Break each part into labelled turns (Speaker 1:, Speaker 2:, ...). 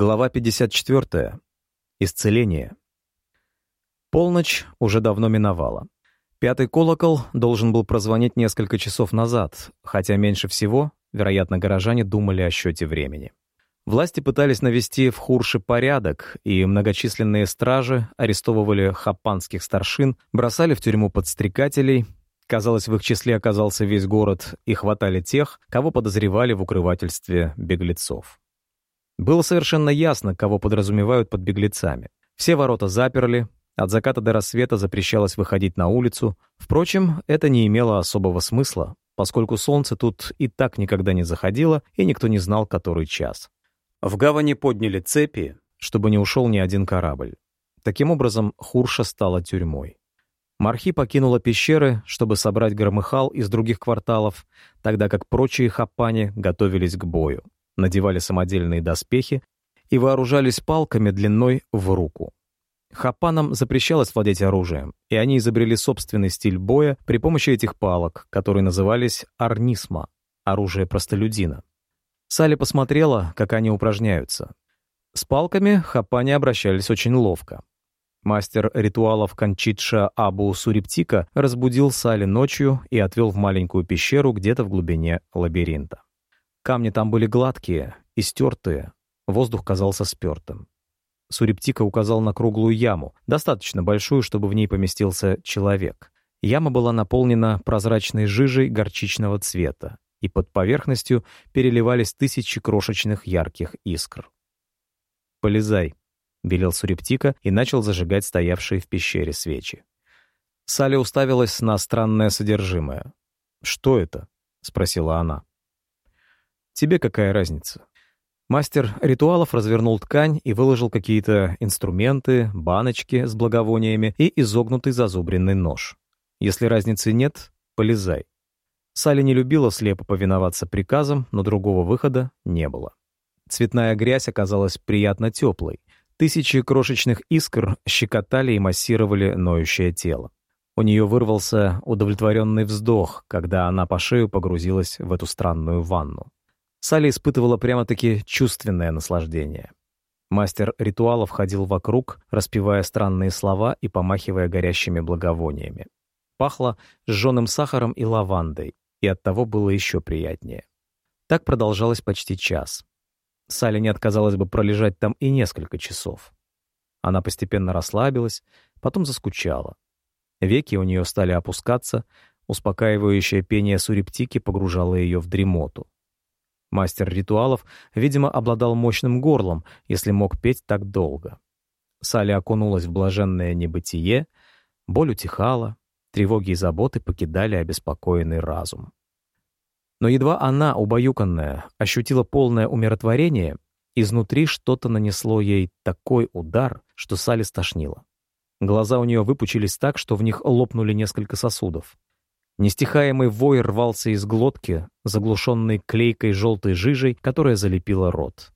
Speaker 1: Глава 54. Исцеление. Полночь уже давно миновала. Пятый колокол должен был прозвонить несколько часов назад, хотя меньше всего, вероятно, горожане думали о счете времени. Власти пытались навести в Хурше порядок, и многочисленные стражи арестовывали хапанских старшин, бросали в тюрьму подстрекателей, казалось, в их числе оказался весь город, и хватали тех, кого подозревали в укрывательстве беглецов. Было совершенно ясно, кого подразумевают под беглецами. Все ворота заперли, от заката до рассвета запрещалось выходить на улицу. Впрочем, это не имело особого смысла, поскольку солнце тут и так никогда не заходило, и никто не знал, который час. В гавани подняли цепи, чтобы не ушел ни один корабль. Таким образом, Хурша стала тюрьмой. Мархи покинула пещеры, чтобы собрать громыхал из других кварталов, тогда как прочие хапани готовились к бою надевали самодельные доспехи и вооружались палками длиной в руку. Хапанам запрещалось владеть оружием, и они изобрели собственный стиль боя при помощи этих палок, которые назывались арнисма — оружие простолюдина. Салли посмотрела, как они упражняются. С палками хапани обращались очень ловко. Мастер ритуалов Кончитша Абу Суриптика разбудил Салли ночью и отвел в маленькую пещеру где-то в глубине лабиринта. Камни там были гладкие и стертые, воздух казался спертым. Сурептика указал на круглую яму, достаточно большую, чтобы в ней поместился человек. Яма была наполнена прозрачной жижей горчичного цвета, и под поверхностью переливались тысячи крошечных ярких искр. «Полезай», — велел Сурептика и начал зажигать стоявшие в пещере свечи. Салли уставилась на странное содержимое. «Что это?» — спросила она. Тебе какая разница? Мастер ритуалов развернул ткань и выложил какие-то инструменты, баночки с благовониями и изогнутый зазубренный нож. Если разницы нет, полезай. Салли не любила слепо повиноваться приказам, но другого выхода не было. Цветная грязь оказалась приятно теплой. Тысячи крошечных искр щекотали и массировали ноющее тело. У нее вырвался удовлетворенный вздох, когда она по шею погрузилась в эту странную ванну. Салли испытывала прямо-таки чувственное наслаждение. Мастер ритуалов ходил вокруг, распевая странные слова и помахивая горящими благовониями. Пахло сжёным сахаром и лавандой, и оттого было еще приятнее. Так продолжалось почти час. Салли не отказалась бы пролежать там и несколько часов. Она постепенно расслабилась, потом заскучала. Веки у нее стали опускаться, успокаивающее пение сурептики погружало ее в дремоту. Мастер ритуалов, видимо, обладал мощным горлом, если мог петь так долго. Салли окунулась в блаженное небытие, боль утихала, тревоги и заботы покидали обеспокоенный разум. Но едва она, убаюканная, ощутила полное умиротворение, изнутри что-то нанесло ей такой удар, что Салли стошнила. Глаза у нее выпучились так, что в них лопнули несколько сосудов. Нестихаемый вой рвался из глотки, заглушенный клейкой желтой жижей, которая залепила рот.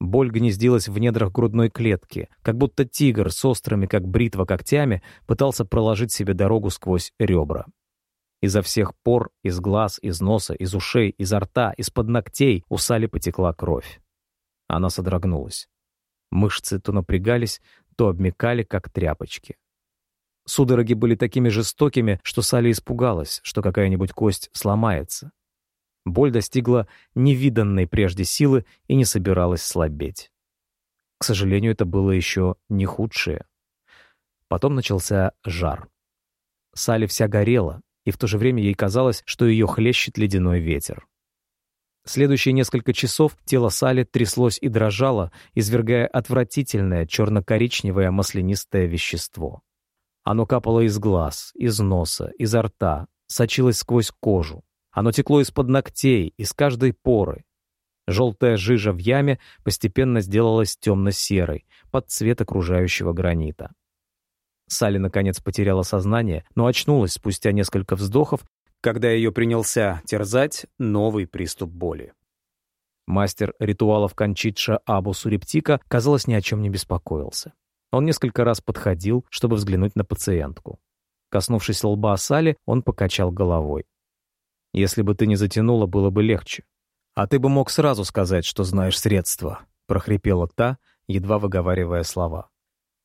Speaker 1: Боль гнездилась в недрах грудной клетки, как будто тигр с острыми, как бритва, когтями пытался проложить себе дорогу сквозь ребра. Изо всех пор, из глаз, из носа, из ушей, изо рта, из-под ногтей у Сали потекла кровь. Она содрогнулась. Мышцы то напрягались, то обмекали, как тряпочки. Судороги были такими жестокими, что Салли испугалась, что какая-нибудь кость сломается. Боль достигла невиданной прежде силы и не собиралась слабеть. К сожалению, это было еще не худшее. Потом начался жар. Салли вся горела, и в то же время ей казалось, что ее хлещет ледяной ветер. Следующие несколько часов тело Салли тряслось и дрожало, извергая отвратительное черно-коричневое маслянистое вещество. Оно капало из глаз, из носа, изо рта, сочилось сквозь кожу. Оно текло из-под ногтей, из каждой поры. Желтая жижа в яме постепенно сделалась темно-серой, под цвет окружающего гранита. Салли, наконец, потеряла сознание, но очнулась спустя несколько вздохов, когда ее принялся терзать новый приступ боли. Мастер ритуалов Кончитша Абу Сурептика, казалось, ни о чем не беспокоился. Он несколько раз подходил, чтобы взглянуть на пациентку. Коснувшись лба Сали, он покачал головой. «Если бы ты не затянула, было бы легче. А ты бы мог сразу сказать, что знаешь средства. — прохрипела та, едва выговаривая слова.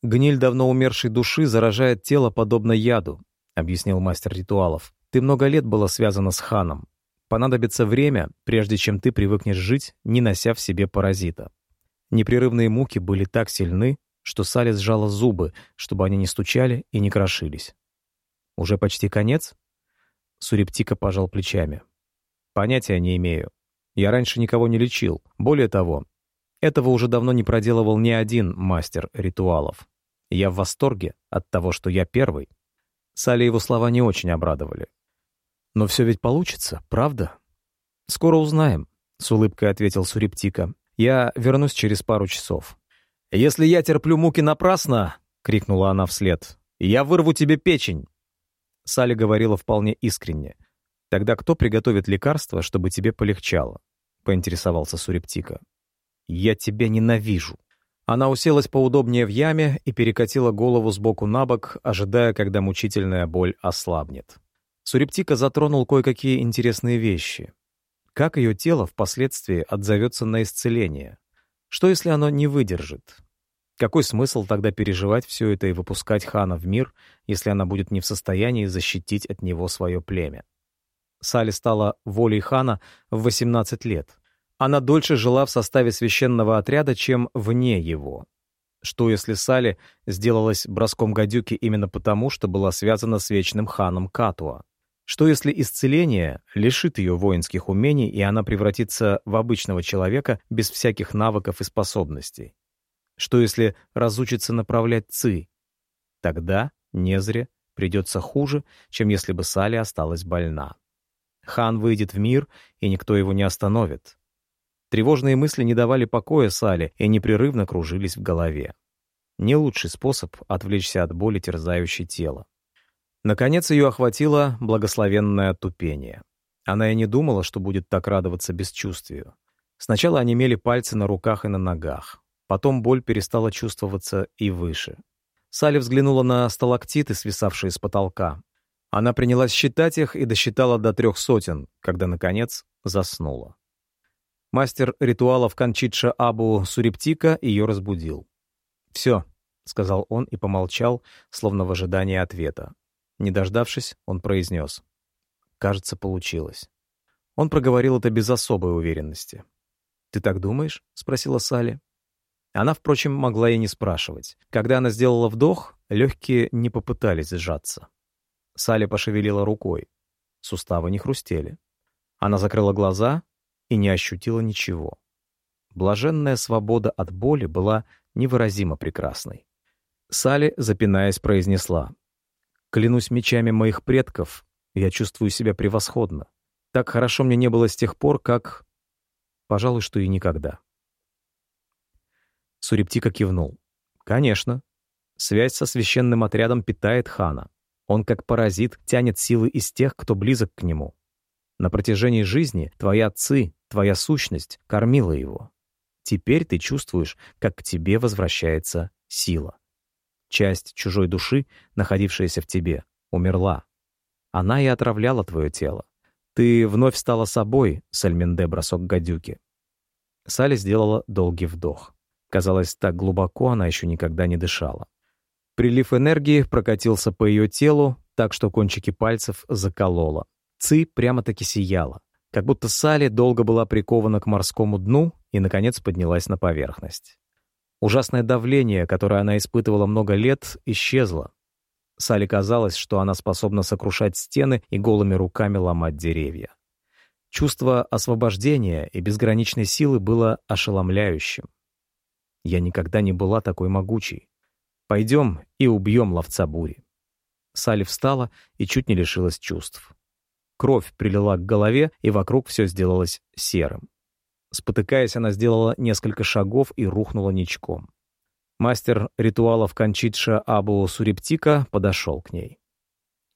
Speaker 1: «Гниль давно умершей души заражает тело подобно яду», — объяснил мастер ритуалов. «Ты много лет была связана с ханом. Понадобится время, прежде чем ты привыкнешь жить, не нося в себе паразита». Непрерывные муки были так сильны, что Салли сжала зубы, чтобы они не стучали и не крошились. «Уже почти конец?» Сурептика пожал плечами. «Понятия не имею. Я раньше никого не лечил. Более того, этого уже давно не проделывал ни один мастер ритуалов. Я в восторге от того, что я первый». Салли его слова не очень обрадовали. «Но все ведь получится, правда?» «Скоро узнаем», — с улыбкой ответил Сурептика. «Я вернусь через пару часов». «Если я терплю муки напрасно», — крикнула она вслед, — «я вырву тебе печень». Салли говорила вполне искренне. «Тогда кто приготовит лекарство, чтобы тебе полегчало?» — поинтересовался Сурептика. «Я тебя ненавижу». Она уселась поудобнее в яме и перекатила голову сбоку на бок, ожидая, когда мучительная боль ослабнет. Сурептика затронул кое-какие интересные вещи. Как ее тело впоследствии отзовется на исцеление? Что, если оно не выдержит? Какой смысл тогда переживать все это и выпускать хана в мир, если она будет не в состоянии защитить от него свое племя? Сали стала волей хана в 18 лет. Она дольше жила в составе священного отряда, чем вне его. Что если Сали сделалась броском гадюки именно потому, что была связана с вечным ханом Катуа? Что если исцеление лишит ее воинских умений, и она превратится в обычного человека без всяких навыков и способностей? Что если разучится направлять ци? Тогда Незре придется хуже, чем если бы Сали осталась больна. Хан выйдет в мир, и никто его не остановит. Тревожные мысли не давали покоя Сали и непрерывно кружились в голове. Не лучший способ отвлечься от боли, терзающей тело. Наконец ее охватило благословенное тупение. Она и не думала, что будет так радоваться бесчувствию. Сначала онемели пальцы на руках и на ногах. Потом боль перестала чувствоваться и выше. Салли взглянула на сталактиты, свисавшие с потолка. Она принялась считать их и досчитала до трех сотен, когда, наконец, заснула. Мастер ритуалов Кончитша Абу Сурептика ее разбудил. «Все», — сказал он и помолчал, словно в ожидании ответа. Не дождавшись, он произнес. «Кажется, получилось». Он проговорил это без особой уверенности. «Ты так думаешь?» — спросила Салли. Она, впрочем, могла и не спрашивать. Когда она сделала вдох, легкие не попытались сжаться. Салли пошевелила рукой. Суставы не хрустели. Она закрыла глаза и не ощутила ничего. Блаженная свобода от боли была невыразимо прекрасной. Салли, запинаясь, произнесла. Клянусь мечами моих предков, я чувствую себя превосходно. Так хорошо мне не было с тех пор, как... Пожалуй, что и никогда. Сурептика кивнул. Конечно. Связь со священным отрядом питает хана. Он, как паразит, тянет силы из тех, кто близок к нему. На протяжении жизни твои отцы, твоя сущность кормила его. Теперь ты чувствуешь, как к тебе возвращается сила. Часть чужой души, находившаяся в тебе, умерла. Она и отравляла твое тело. Ты вновь стала собой, Сальминде, бросок гадюки. Салли сделала долгий вдох. Казалось, так глубоко она еще никогда не дышала. Прилив энергии прокатился по ее телу, так что кончики пальцев закололо. Ци прямо-таки сияла, как будто Салли долго была прикована к морскому дну и, наконец, поднялась на поверхность. Ужасное давление, которое она испытывала много лет, исчезло. Сале казалось, что она способна сокрушать стены и голыми руками ломать деревья. Чувство освобождения и безграничной силы было ошеломляющим. Я никогда не была такой могучей. Пойдем и убьем ловца бури. Салли встала и чуть не лишилась чувств. Кровь прилила к голове, и вокруг все сделалось серым. Спотыкаясь, она сделала несколько шагов и рухнула ничком. Мастер ритуалов Кончитша Абу Сурептика подошел к ней.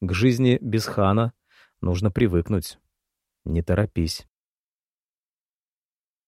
Speaker 1: К жизни без хана нужно привыкнуть. Не торопись.